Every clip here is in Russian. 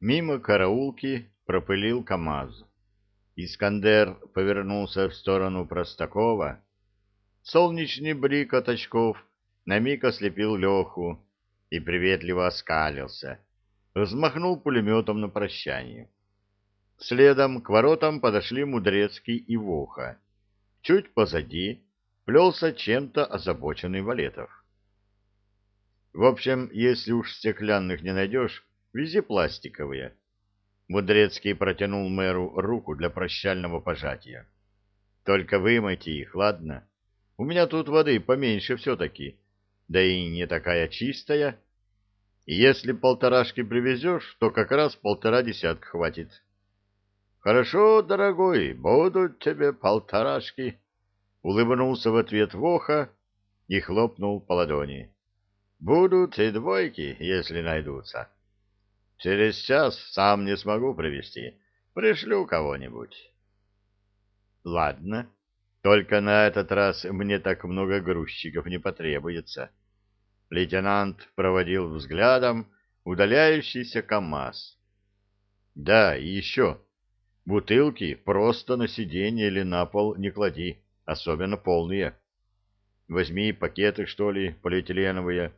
Мимо караулки пропылил КамАЗ. Искандер повернулся в сторону Простакова. Солнечный блик от очков на миг ослепил Леху и приветливо оскалился. Взмахнул пулеметом на прощание. Следом к воротам подошли Мудрецкий и Воха. Чуть позади плелся чем-то озабоченный Валетов. В общем, если уж стеклянных не найдешь, вези пластиковые. Мудрецкий протянул мэру руку для прощального пожатия. Только вымойте их, ладно? У меня тут воды поменьше все-таки, да и не такая чистая. И если полторашки привезешь, то как раз полтора десятка хватит. Хорошо, дорогой, будут тебе полторашки. Улыбнулся в ответ Воха и хлопнул по ладони. Будут и двойки, если найдутся. Через час сам не смогу привезти. Пришлю кого-нибудь. Ладно, только на этот раз мне так много грузчиков не потребуется. Лейтенант проводил взглядом удаляющийся КамАЗ. Да, и еще. Бутылки просто на сиденье или на пол не клади, особенно полные. Возьми пакеты, что ли, полиэтиленовые,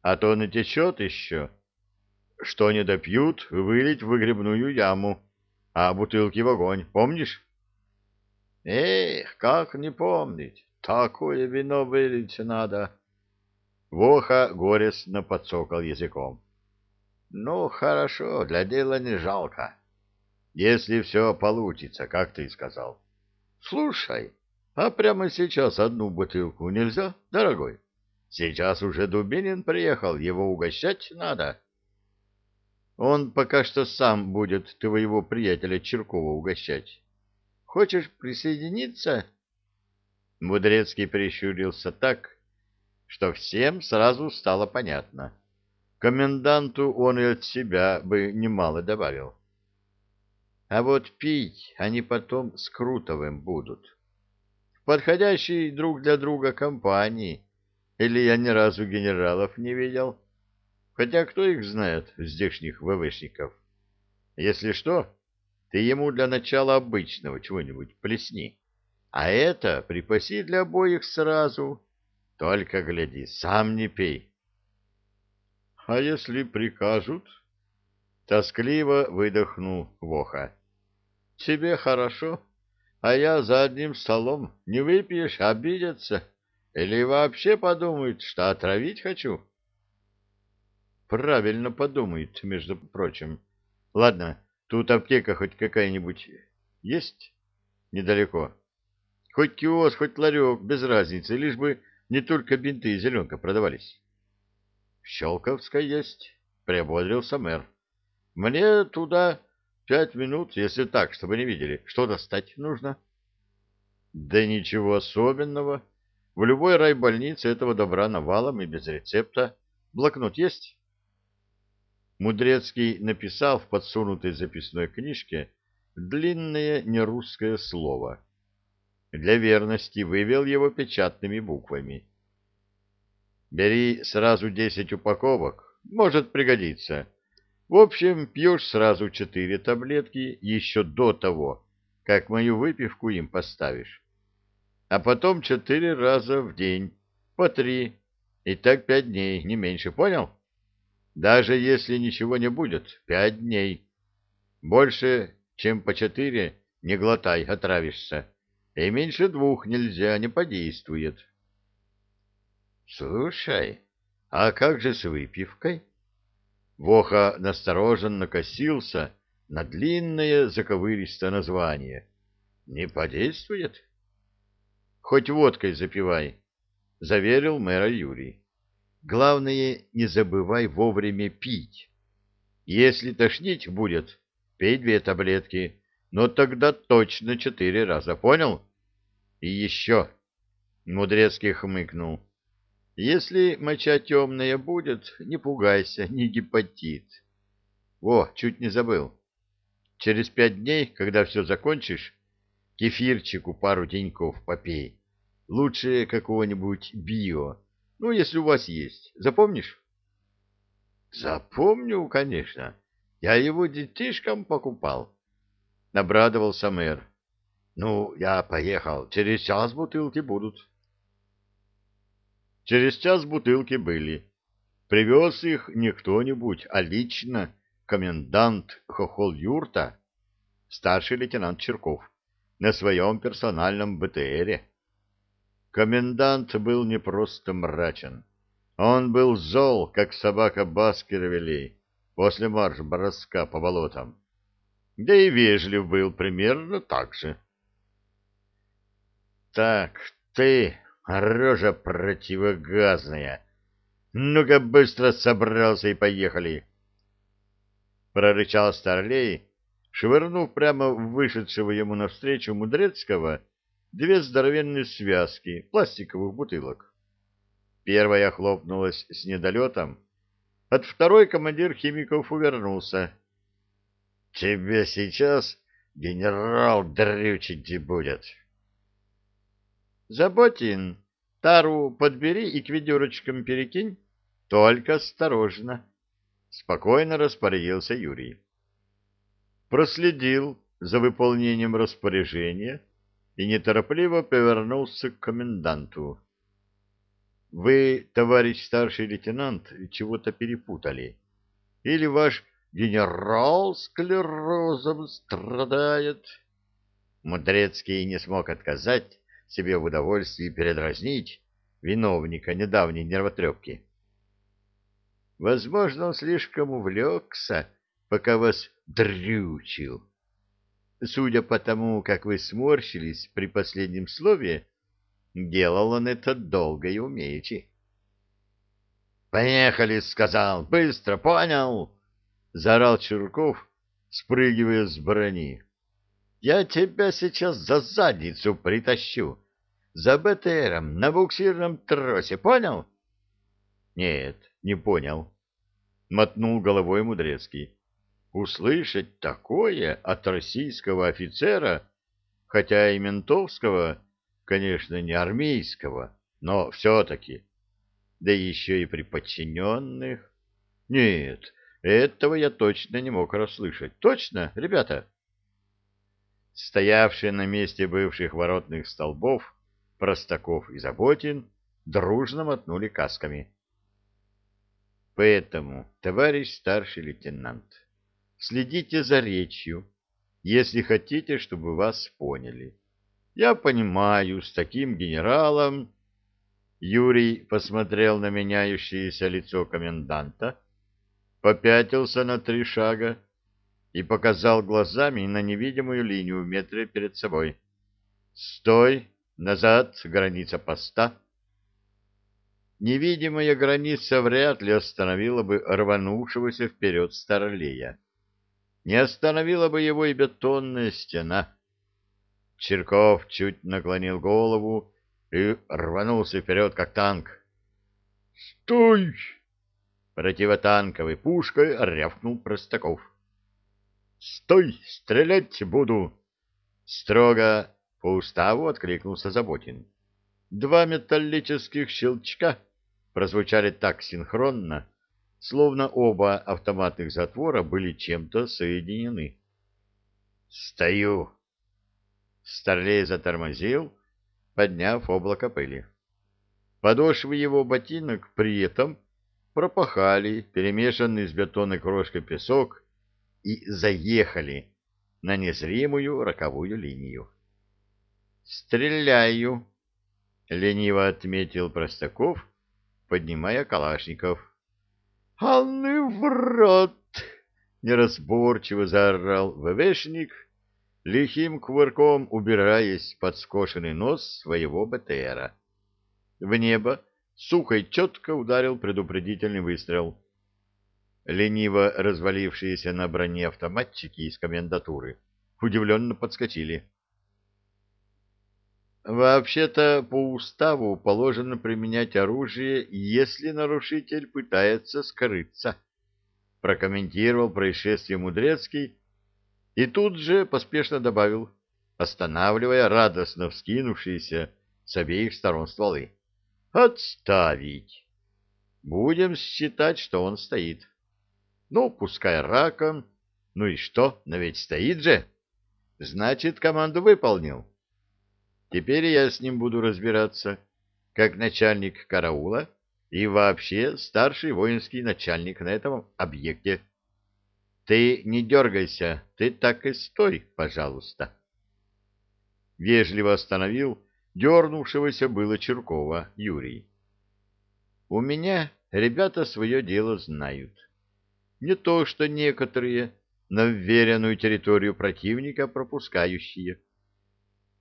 а то натечет еще. Что не допьют, вылить в выгребную яму, а бутылки в огонь, помнишь? Эх, как не помнить, такое вино вылить надо. Воха горестно подсокал языком. Ну, хорошо, для дела не жалко. Если все получится, как ты сказал. Слушай, а прямо сейчас одну бутылку нельзя, дорогой? Сейчас уже Дубинин приехал, его угощать надо. Он пока что сам будет твоего приятеля Черкова угощать. Хочешь присоединиться? Мудрецкий прищурился так, что всем сразу стало понятно. Коменданту он и от себя бы немало добавил. А вот пить они потом с Крутовым будут. В подходящей друг для друга компании — или я ни разу генералов не видел? Хотя кто их знает, здешних ВВшников? Если что, ты ему для начала обычного чего-нибудь плесни. А это припаси для обоих сразу. Только гляди, сам не пей. А если прикажут? Тоскливо выдохнул Воха. Тебе хорошо, а я за одним столом. Не выпьешь, обидятся. Или вообще подумают, что отравить хочу? Правильно подумают, между прочим. Ладно, тут аптека хоть какая-нибудь есть? Недалеко. Хоть киоск, хоть ларек, без разницы, лишь бы не только бинты и зеленка продавались. Щелковская есть, приободрился мэр. Мне туда пять минут, если так, чтобы не видели. Что достать нужно? Да ничего особенного. В любой райбольнице этого добра навалом и без рецепта. Блокнот есть? Мудрецкий написал в подсунутой записной книжке длинное нерусское слово. Для верности вывел его печатными буквами. Бери сразу десять упаковок, может пригодиться. В общем, пьешь сразу четыре таблетки еще до того, как мою выпивку им поставишь а потом четыре раза в день, по три, и так пять дней, не меньше, понял? Даже если ничего не будет, пять дней. Больше, чем по четыре, не глотай, отравишься. И меньше двух нельзя, не подействует. Слушай, а как же с выпивкой? Воха настороженно косился на длинное заковыристое название. Не подействует? Хоть водкой запивай, — заверил мэра Юрий. Главное, не забывай вовремя пить. Если тошнить будет, пей две таблетки, но тогда точно четыре раза, понял? И еще, — Мудрецкий хмыкнул, — если моча темная будет, не пугайся, не гепатит. О, чуть не забыл. Через пять дней, когда все закончишь, Кефирчику пару деньков попей. Лучше какого-нибудь био. Ну, если у вас есть. Запомнишь? Запомню, конечно. Я его детишкам покупал. Обрадовался мэр. Ну, я поехал. Через час бутылки будут. Через час бутылки были. Привез их не кто-нибудь, а лично комендант Хохол-Юрта, старший лейтенант Черков, на своем персональном БТРе. Комендант был не просто мрачен. Он был зол, как собака Баскервилей после марш-броска по болотам. Да и вежлив был примерно так же. «Так, ты, рожа противогазная, ну-ка быстро собрался и поехали!» Прорычал Старлей, швырнув прямо в вышедшего ему навстречу Мудрецкого две здоровенные связки пластиковых бутылок. Первая хлопнулась с недолетом, от второй командир химиков увернулся. — Тебе сейчас генерал дрючить будет. — Заботин, тару подбери и к ведерочкам перекинь, только осторожно. Спокойно распорядился Юрий. Проследил за выполнением распоряжения и неторопливо повернулся к коменданту. Вы, товарищ старший лейтенант, чего-то перепутали. Или ваш генерал склерозом страдает? Мудрецкий не смог отказать себе в удовольствии передразнить виновника недавней нервотрепки. Возможно, он слишком увлекся, пока вас дрючил. Судя по тому, как вы сморщились при последнем слове, Делал он это долго и умеючи. «Поехали!» — сказал. «Быстро, понял?» — заорал Чурков, спрыгивая с брони. «Я тебя сейчас за задницу притащу. За БТРом на буксирном тросе, понял?» «Нет, не понял», — мотнул головой Мудрецкий. «Услышать такое от российского офицера, хотя и ментовского, конечно, не армейского, но все-таки. Да еще и при подчиненных. Нет, этого я точно не мог расслышать. Точно, ребята? Стоявшие на месте бывших воротных столбов Простаков и Заботин дружно мотнули касками. Поэтому, товарищ старший лейтенант, следите за речью, если хотите, чтобы вас поняли. Я понимаю, с таким генералом... Юрий посмотрел на меняющееся лицо коменданта, попятился на три шага и показал глазами на невидимую линию в метре перед собой. «Стой! Назад! Граница поста!» Невидимая граница вряд ли остановила бы рванувшегося вперед старлея. Не остановила бы его и бетонная стена. Черков чуть наклонил голову и рванулся вперед, как танк. «Стой!» Противотанковой пушкой рявкнул Простаков. «Стой! Стрелять буду!» Строго по уставу откликнулся Заботин. Два металлических щелчка прозвучали так синхронно, словно оба автоматных затвора были чем-то соединены. «Стою!» Старлей затормозил, подняв облако пыли. Подошвы его ботинок при этом пропахали перемешанный с бетонной крошкой песок и заехали на незримую роковую линию. «Стреляю!» — лениво отметил Простаков, поднимая калашников. «Алны в рот!» — неразборчиво заорал ВВшник — лихим кувырком убираясь под скошенный нос своего БТРа. В небо сухо и четко ударил предупредительный выстрел. Лениво развалившиеся на броне автоматчики из комендатуры удивленно подскочили. Вообще-то по уставу положено применять оружие, если нарушитель пытается скрыться, прокомментировал происшествие Мудрецкий, и тут же поспешно добавил, останавливая радостно вскинувшиеся с обеих сторон стволы. «Отставить! Будем считать, что он стоит. Ну, пускай раком, Ну и что? Но ведь стоит же. Значит, команду выполнил. Теперь я с ним буду разбираться, как начальник караула и вообще старший воинский начальник на этом объекте. Ты не дергайся, ты так и стой, пожалуйста. Вежливо остановил дернувшегося было Черкова Юрий. У меня ребята свое дело знают. Не то, что некоторые на вверенную территорию противника пропускающие.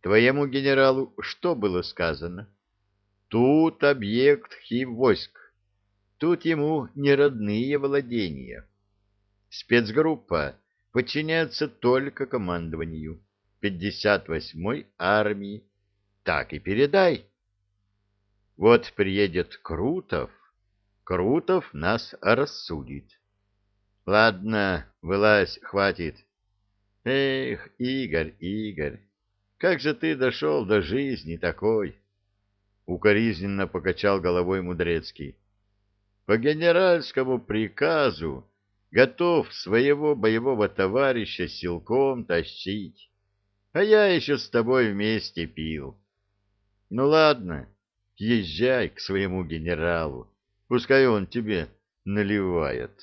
Твоему генералу что было сказано? Тут объект хив войск. Тут ему не родные владения. Спецгруппа подчиняется только командованию 58-й армии. Так и передай. Вот приедет Крутов, Крутов нас рассудит. Ладно, вылазь, хватит. Эх, Игорь, Игорь, как же ты дошел до жизни такой? Укоризненно покачал головой Мудрецкий. По генеральскому приказу готов своего боевого товарища силком тащить. А я еще с тобой вместе пил. Ну ладно, езжай к своему генералу, пускай он тебе наливает.